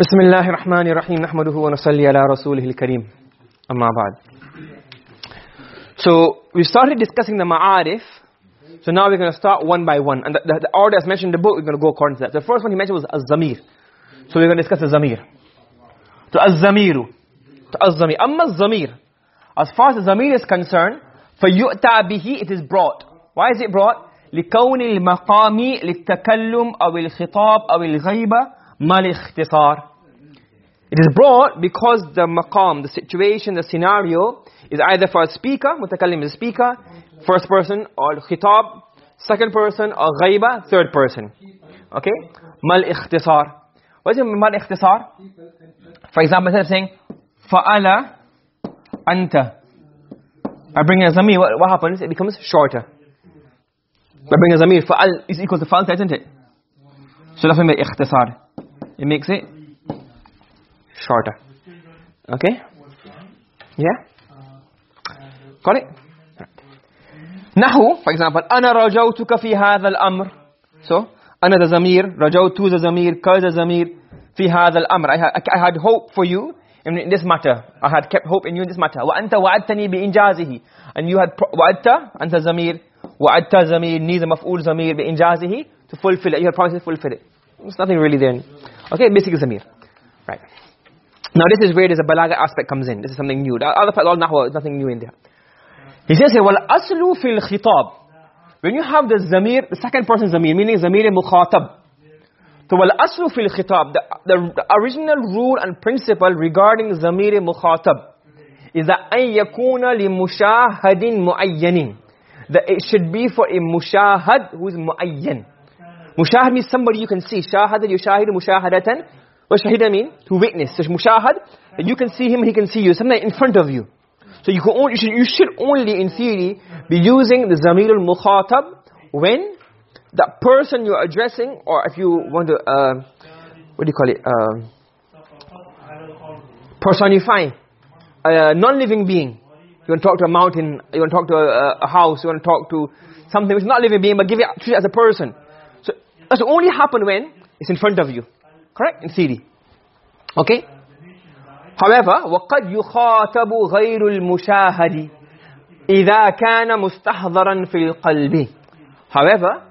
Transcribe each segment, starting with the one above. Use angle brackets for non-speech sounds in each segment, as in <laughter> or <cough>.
بسم الله الرحمن الرحيم نحمده ونصلي على رسوله الكريم أما بعد So we started discussing the ma'arif So now we're going to start one by one And the, the, the order as mentioned in the book we're going to go according to that The first one he mentioned was az-zamir So we're going to discuss the zamir So az-zamiru So az-zamir Amma az-zamir As far as the zamir is concerned فَيُؤْتَى بِهِ It is brought Why is it brought? لكون المقام للتكلم أو الخطاب أو الغيبة mal ikhtisar. It is brought because the maqam the situation the scenario is either for a speaker mutakallim is a speaker first person or khitab second person or ghaiba third person. Okay? Mal ikhtisar. What is mal ikhtisar? For example i'm saying fa'ala anta. I bring a zamir. What, what happens? It becomes shorter. I bring a zamir. Fa'al is equal to fa'al isn't it? So that's mal ikhtisar it makes it shorter. Okay? Yeah? Got it? Nahu for example ana rajawtuka fi hadha al-amr. So ana the zamir rajawtu the zamir ka the zamir fi hadha al-amr. I had hope for you in this matter. I had kept hope in you in this matter. Wa anta wa'adtani bi injazihi. And you had wa'adta anta zamir. Wa'adta zamir ni the maf'ul zamir bi injazihi. To fulfill it. You had promised to fulfill it. There's nothing really there. Okay, basically zamir. Right. Now this is where there's a balagha aspect comes in. This is something new. The other part, all nahwa, nothing new in there. He says here, وَالْأَصْلُ فِي الْخِطَابِ When you have the zamir, the second person zamir, meaning zamir mukhatab. So وَالْأَصْلُ فِي الْخِطَابِ the, the, the original rule and principle regarding zamir mukhatab is that أَن يَكُونَ لِمُشَاهَدٍ مُعَيَّنٍ That it should be for a mushahad who is mu'ayyan. Mushahad means somebody you can see. Shahada yushahidu mushahadatan. What shahida mean? To witness. So mushahad, you can see him, he can see you. Something in front of you. So you, can only, you, should, you should only, in theory, be using the zamir al-mukhatab when that person you're addressing, or if you want to, uh, what do you call it, uh, personify a non-living being. You want to talk to a mountain, you want to talk to a, a house, you want to talk to something which is not living being, but give it, treat it as a person. So that's only happen when it's in front of you. Correct? In theory. Okay? However, وَقَدْ يُخَاطَبُ غَيْرُ الْمُشَاهَدِ إِذَا كَانَ مُسْتَحْضَرًا فِي الْقَلْبِ However,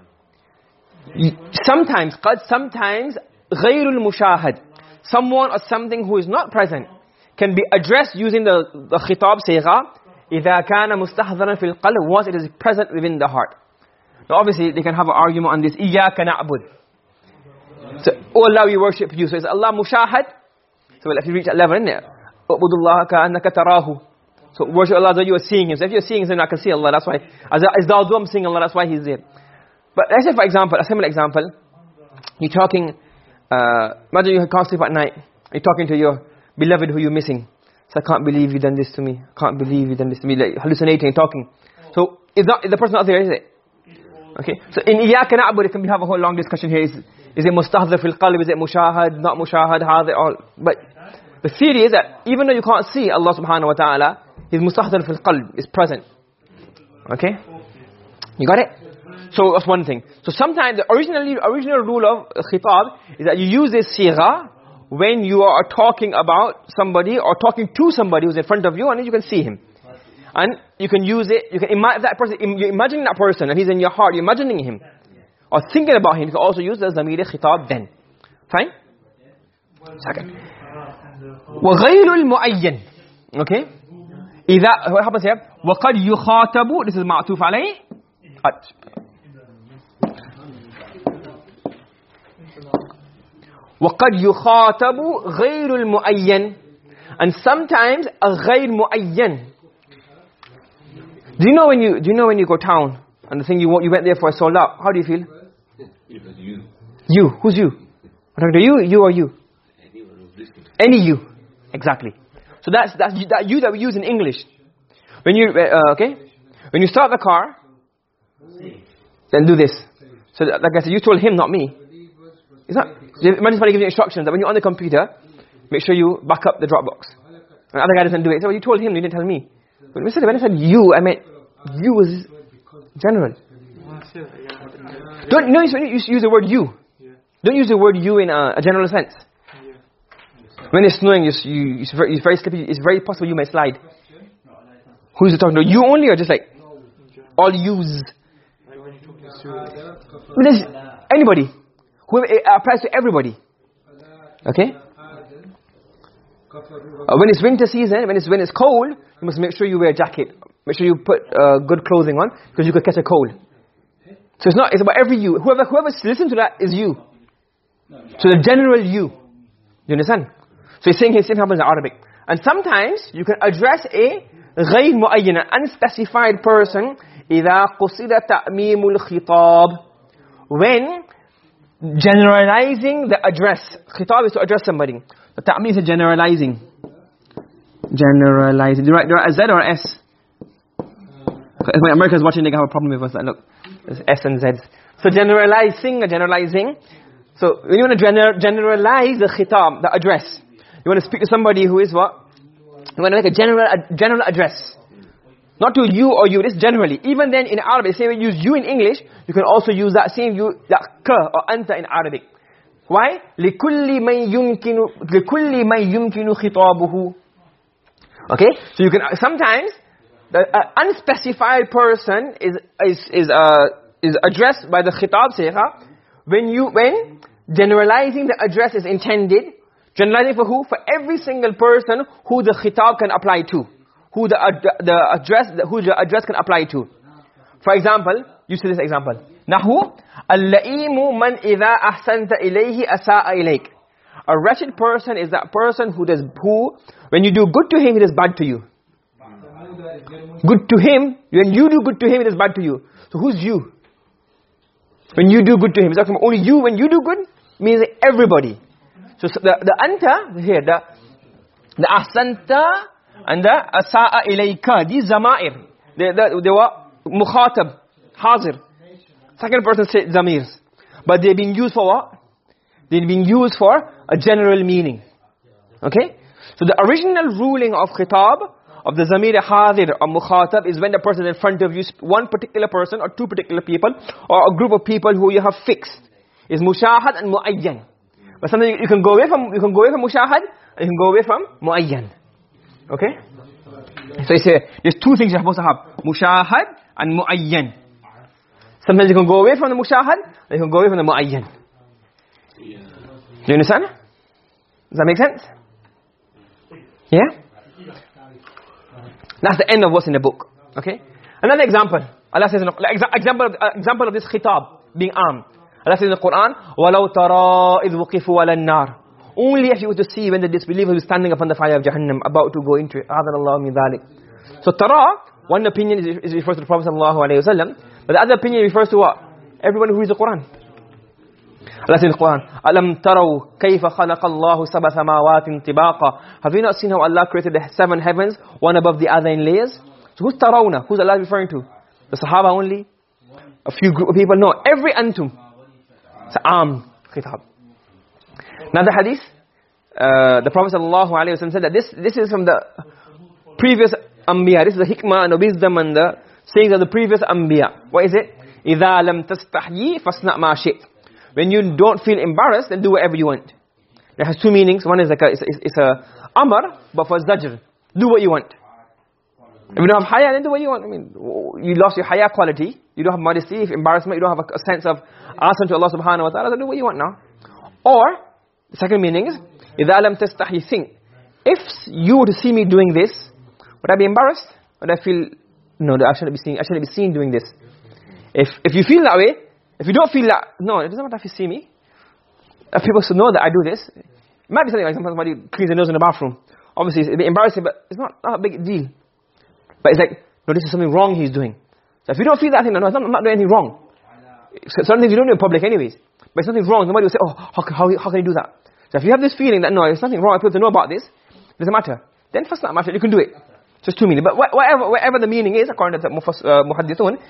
sometimes, قد sometimes غَيْرُ الْمُشَاهَد Someone or something who is not present can be addressed using the, the khitab sigha إِذَا كَانَ مُسْتَحْضَرًا فِي الْقَلْبِ Once it is present within the heart. Now obviously they can have an argument on this. Iyyaka na'bud. So, oh Allah we worship you. So it's Allah mushahad. So well, if you reach that level in there. Ubudullah ka annaka tarahu. So worship Allah as you are seeing him. So if you're seeing him, I can see Allah. That's why. As Dawdu I'm seeing Allah. That's why he's there. But let's say for example, a similar example. You're talking, uh, imagine you can't sleep at night. You're talking to your beloved who you're missing. So I can't believe you done this to me. I can't believe you done this to me. Like hallucinating, talking. So it's not, the person not there, is it? okay? So in iyyaka na'budu can we have a whole long discussion here. Is is it mustahdhaf fil qalb? Is it mushahad? Not mushahad? Hadhi? All but the theory is that even though you can't see Allah subhanahu wa ta'ala his mustahdhaf fil qalb is present. Okay? You got it? So that's one thing. So sometimes the originally original rule of khitab is that you use this sigha when you are talking about somebody or talking to somebody who's in front of you and you can see him. And you can use it, you can imagine that person, you're imagining that person and he's in your heart, you're imagining him. Or thinking about him, you can also use the zamir khitab then. Fine? Second. وغير المعين Okay? إذا, what happens here? وقد يخاطب, this is معطوف عليه. وقد يخاطب غير المعين and sometimes a غير معين do you know when you do you know when you go town and the thing you want you went there for a sold out? How do you feel? You. You. Who's you? I'm talking to you? You or you? Any you. Exactly. So that's that's that you that we use in english. When you uh, okay? When you start the car then do this. So like i said you told him not me. Not imagine somebody gives you instructions that when you're on the computer make sure you back up the dropbox. And the other guy doesn't do it. So you told him you didn't tell me but when I said you I meant you was general. Don't no you use the word you. Don't use the word you in a, a general sense. When it's snowing it's, you, it's, very, it's very slippery it's very possible you may slide. Who's it talking to you only or just like all yous? Anybody whoever it applies to everybody. Okay uh, when it's winter season when it's when it's cold you must make sure you wear a jacket make sure you put uh, good clothing on because you could catch a cold so it's not it's about every you whoever whoever listens to that is you so the general you you understand so he's saying his same happens in arabic and sometimes you can address a غير معين unspecified person إذا قصد تأميم الخطاب when generalizing the address. Khitab is to address somebody. The ta'mim is generalizing. Generalizing. Do you Z or S? My Americans watching they have a problem with us. Look there's S and Z. So generalizing generalizing. So when you want to gener generalize the khitab the address you want to speak to somebody who is what? You want to make a general a general address not to you or you, this generally. Even then in Arabic, same way you use you in English, you can also use that same you, that ka or anta in Arabic. Why? لِكُلِّ مَنْ يُمْكِنُ لِكُلِّ مَنْ يُمْكِنُ خِطَابُهُ Okay? So you can, sometimes, the uh, unspecified person is, is, is, uh, is addressed by the khitab sayha. When you, when generalizing the address is intended, generalizing for who? For every single person who the khitab can apply to who the, the address who the address can apply to. For example you see this example. Nahu al-la'imu man idha ahsanta ilayhi asaa ilayk. A wretched person is that person who does who when you do good to him it is bad to you. Good to him when you do good to him it is bad to you. So who's you? When you do good to him it's talking only you. When you do good means everybody. So, so the the anta here the the ahsanta and the asaa ilayka these zamair. They, they, they were mukhatab hazir. Second person said zamirs but they're being used for what? They're being used for a general meaning. Okay? So the original ruling of khitab of the zamir hadir or mukhatab is when the person in front of you one particular person or two particular people or a group of people who you have fixed is mushahad and muayyan. But something you can go away from you can go away from mushahad and you can go away from muayyan okay? So it's say there's two things you're supposed to have. Mushahad and muayyan. Sometimes you can go away from the mushahad and you can go away from the muayyan. Do you understand? Does that make sense? Yeah? That's the end of what's in the book. Okay? Another example. Allah says in the, example example of this khitab being armed. Allah says in the quran walau tara idh waqifu 'ala an-nar. only if you were to see when the disbeliever is standing upon the fire of Jahannam, about to go into it. أَعْذَنَ اللَّهُ مِنْ ذَلِكَ So tara, one opinion is, is refers to the Prophet ﷺ, but the other opinion refers to what? Everyone who reads the Quran. Allah says in the Quran, أَلَمْ تَرَوْا كَيْفَ خَلَقَ اللَّهُ سَبَ ثَمَاوَاتٍ طِبَاقًا Have you not seen how Allah created the seven heavens, one above the other in layers? So who's tarawna? Who's Allah referring to? The Sahaba only? A few group of people? No, every antum. It's am khitab. another hadith uh, the prophet sallallahu alaihi wasallam said that this this is from the previous anbiya this is the hikmah and wisdom and the saying of the previous anbiya what is it idha lam tastahyi fasna ma when you don't feel embarrassed then do whatever you want there has two meanings one is like a, it's, it's a amr but for zajr do what you want if you don't have haya, then do what you want. I mean, you lost your haya quality. You don't have modesty, embarrassment. You don't have a sense of asking to Allah subhanahu wa ta'ala. So do what you want now. Or, the second meaning is, إِذَا لَمْ تَسْتَحْيِ Think, if you were to see me doing this, would I be embarrassed? Would I feel, no, I shouldn't be seen, I shouldn't be seen doing this. If, if you feel that way, if you don't feel that, no, it doesn't matter if you see me. If people should know that I do this, it might be something like somebody cleans their nose in the bathroom. Obviously, it's a bit embarrassing, but it's not, not a big deal. But it's like, no, this is something wrong he's doing. So if you don't feel that thing, no, no, I'm not doing anything wrong. Certain things you don't do in public anyways. But if something's wrong, somebody will say, oh, how, how, how can you do that? So if you have this feeling that, no, there's nothing wrong, people to know about this, it doesn't matter. Then first not matter, you can do it. Just two meaning. But whatever, whatever the meaning is, according to the uh, muhaddithun,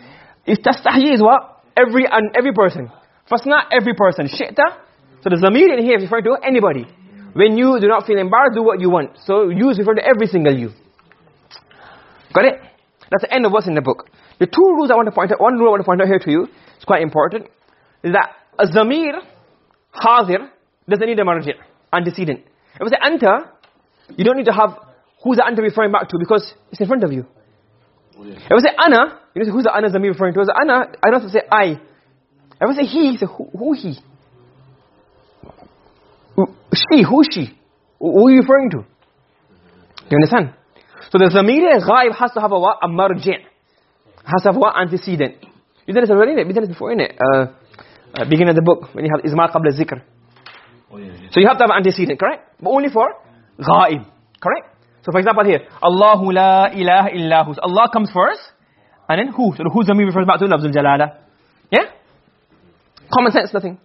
is is what? Every, and every person. First not every person. Shi'ta. So the zamir in here is referring to anybody. When you do not feel embarrassed, do what you want. So use refer to every single you. Got it? That's the end of what's in the book. The two rules I want to point out, one rule I want to point out here to you, it's quite important, is that a zamir, hadir, doesn't need a marji', antecedent. If I say anta, you don't need to have who's the anta referring back to because it's in front of you. If I say ana, you know who's the ana zamir referring to? If I say ana, I don't have to say I. If I say he, say who, who he? She, who she? Who are you referring to? Do you understand? So the zamir ghaib has to have a? A marji' has to have what? Antecedent. You did this already? We did this before, innit? Uh, uh, beginning of the book, when you have izmar qabla zikr. Oh, so you have to have antecedent, correct? But only for ghaib, correct? So for example here, Allahu la ilaha. Allah comes first, and then who? So who's the meaning refers back to lafzul jalala. Yeah? Common sense, nothing.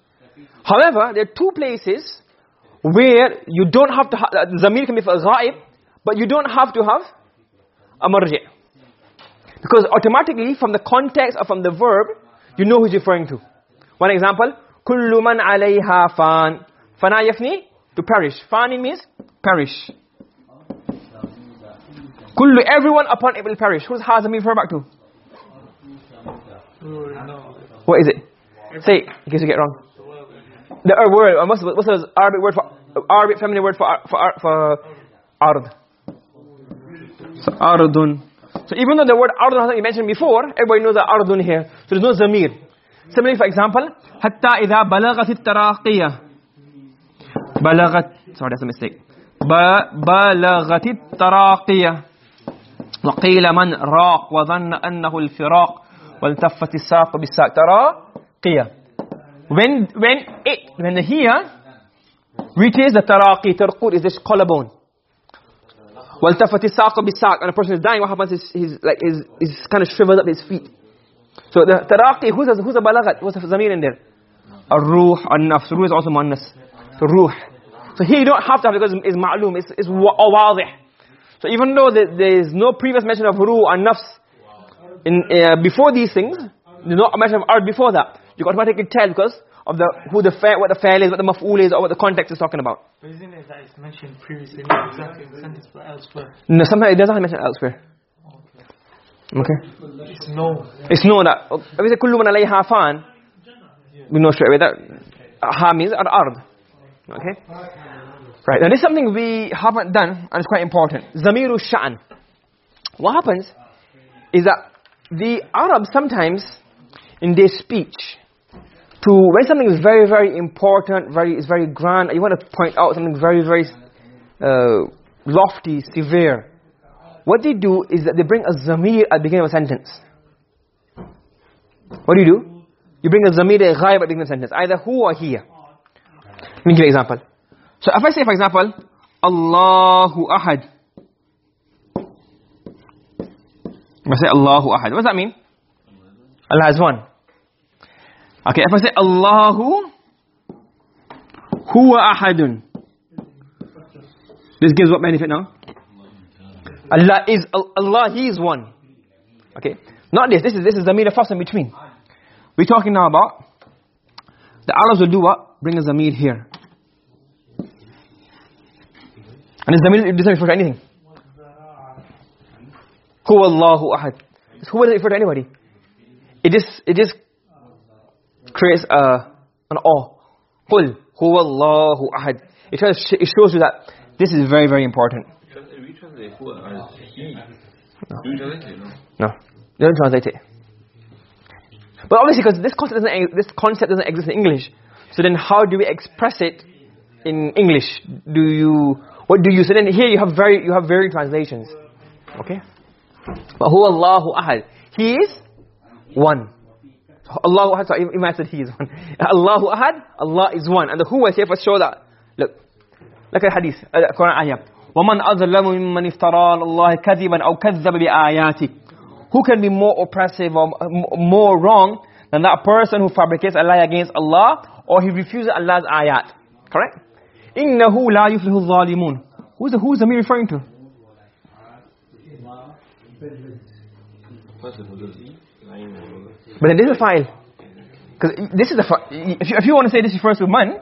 However, there are two places where you don't have to ha uh, zamir can be for ghaib, but you don't have to have a. Because automatically from the context or from the verb, you know who's referring to. One example, kullu man 'alayha. فَنَا يَفْنِي To perish. Fani means perish. Kullu, everyone upon it will perish. Who's has me refer back to? What is it? Say it, in case you get it wrong. The uh, word, uh, what's, what's the Arabic word for, uh, Arabic feminine word for, for, for, ard? So, ardun. So even though the word ardun hasn't been mentioned before, everybody knows that ardun here. So there's no zamir. Similarly, for example, hatta idha balagat التراقية balagat sorry that's a mistake بلغت التراقية وقيل من راق وظن أنه الفراق والتفت الساق بالساق تراقية when when it when the here reaches the taraqi tarqud is this collarbone والتفت الساق بالساق and a person is dying what happens is he's like is is kind of shriveled up his feet so the taraqi who's a, who's a balagat what's the zamir in there الروح النفس ruh is also muannas ruh. So here you don't have to have because it's ma'lum. It's it's wadih. So even though there is no previous mention of ruh and nafs in uh, before these things there's no mention of ard before that you can automatically tell because of the who the fa what the fa'il is what the maf'ul is or what the context is talking about. But isn't it that it's mentioned previously not exactly in the sentence but elsewhere. No sometimes it doesn't mention elsewhere. Okay. It's no it's no that if we say kullu man alayha fan we know straight away that ha means al ard okay? Right. Now this is something we haven't done and it's quite important. Zamiru sha'n what happens is that the arabs sometimes in their speech to when something is very very important very is very grand you want to point out something very very uh, lofty severe. What they do is that they bring a zamir at the beginning of a sentence. What do you do? You bring a zamir ghaib at the beginning of a sentence. Either who or here let me give you an example so if i say for example allahu ahad if i say allahu ahad what does that mean allah has one Okay, if I say Allahu huwa ahadun. This gives what benefit now? Allah is Allah he is one. Okay. Not this. This is this is the zamir first in between. We're talking now about the Arabs will do what? Bring a zamir here. And his name, doesn't refer to anything. Huwa Allahu Ahad. Huwa does it refer to anybody. It just, it just creates a, an awe. Qul Huwa Allahu Ahad. It, tries, it shows you that this is very, very important. No. No. Don't translate it. But obviously because this concept doesn't, this concept doesn't exist in English. So then how do we express it in English? Do you what do you? So then here you have very you have varied translations. Okay. But who Allahu Ahad? He is one. Allahu Ahad, sorry, Imam said he is one. <laughs> Allahu Ahad, Allah is one. And the who is here for show that. Look, look at hadith, uh, Quran ayah. وَمَنْ أَظْلَمُ مِمَّنِ افْتَرَى اللَّهِ كَذِبًا أَوْ كَذَّبَ بِآيَاتِهِ Who can be more oppressive or more wrong than that person who fabricates a lie against Allah or he refuses Allah's ayat? Correct? innahu la yuflihu adh-dhalimun who's the who's the me referring to? But then this is a file because this is the if you, if you want to say this refers to man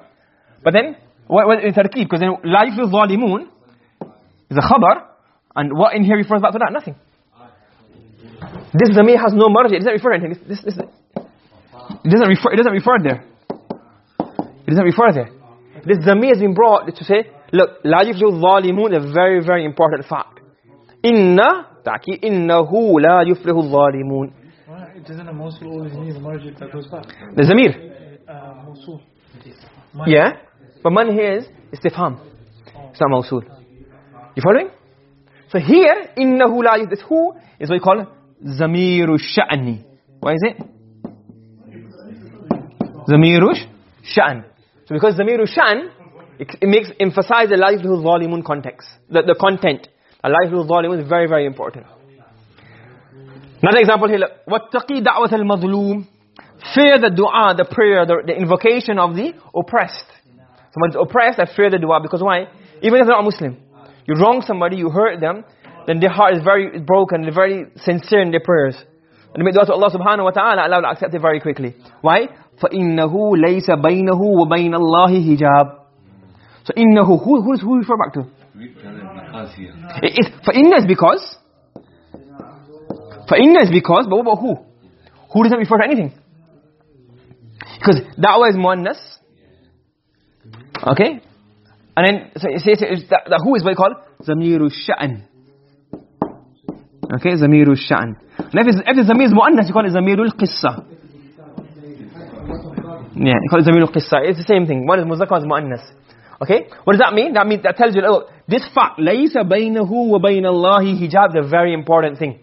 but then what what in tarkib because then la yuflihu adh-dhalimun is a khabar and what in here refers back to that? Nothing. This zamir has no marj it doesn't refer anything. This, this, this it doesn't refer it doesn't refer there. It doesn't refer there this zamir has been brought to say look la yuflihu dhalimun a very very important fact. Inna taki innahu la yuflihu dhalimun doesn't a Mosul always need a marji that goes back. the zamir? Uh, Mosul. yeah? But man here is istifham. It's not mawsul. You following? So here innahu la yuf- this who is what we call zamiru sha'ni. What is it? Zamiru sha'n so because zamiru sha'n it, makes emphasize the la yuflihu dhalimun context the, the content. The la yuflihu dhalimun is very very important. Another example here wattaqi da'wat al-mazlum fear the dua the prayer the, the invocation of the oppressed. Someone's oppressed i fear the dua because why? Even if they're not muslim. You wrong somebody you hurt them then their heart is very broken they're very sincere in their prayers. And they make dua to Allah subhanahu wa ta'ala Allah will accept it very quickly. Why فَإِنَّهُ لَيْسَ بَيْنَهُ وَبَيْنَ اللَّهِ hijab so innahu who who is who refer back to it is فَإِنَّ is because فَإِنَّ is because but what about who who doesn't refer to anything because da'wah is muannas okay and then so it says that, that who is what you call zamiru sha'n okay zamiru sha'n and if it's, if it's zamir is muannas you call it zamirul qissa yeah you call it zamirul qissa it's the same thing one is muzakkar one is muannas okay what does that mean that means that tells you oh this fact laysa bainahu wa bain allahi hijab is a very important thing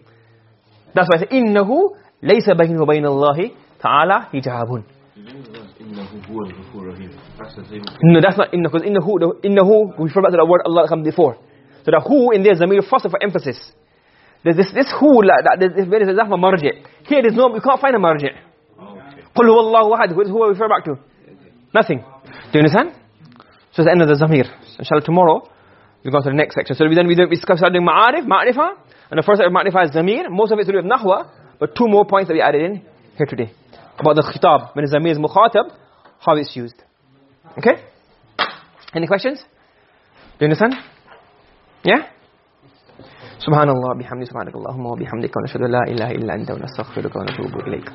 that's why I say innahu laysa bainahu wa bain allahi ta'ala hijabun إنه هو الغفور الرحيم. That's the same. No, that's not inna, because innahu, the- innahu, we refer back to the word Allah that comes before. So the who in there is zamir first for emphasis. There's this, this who, like, that, there's, there's a zahma marji. Here there's no, we can't find a marji. قُلْ هُوَ اللَّهُ أَحَدٌ Who who we refer back to? Nothing. Do you understand? So it's the end of the zamir. Inshallah tomorrow, we go to the next section. So we then we, then we discuss starting ma'arif, ma'rifa, and the first set of ma'rifa is zamir. Most of it's to do with nahwa, but two more points that we added in here today. About the khitab, when the zamir is mukhatab, how it's used. Okay? Any questions? Do you understand? Yeah? سبحان الله بحمده سبحانك اللهم وبحمدك ونشهد ان لا اله الا انت ونستغفرك ونتوب اليك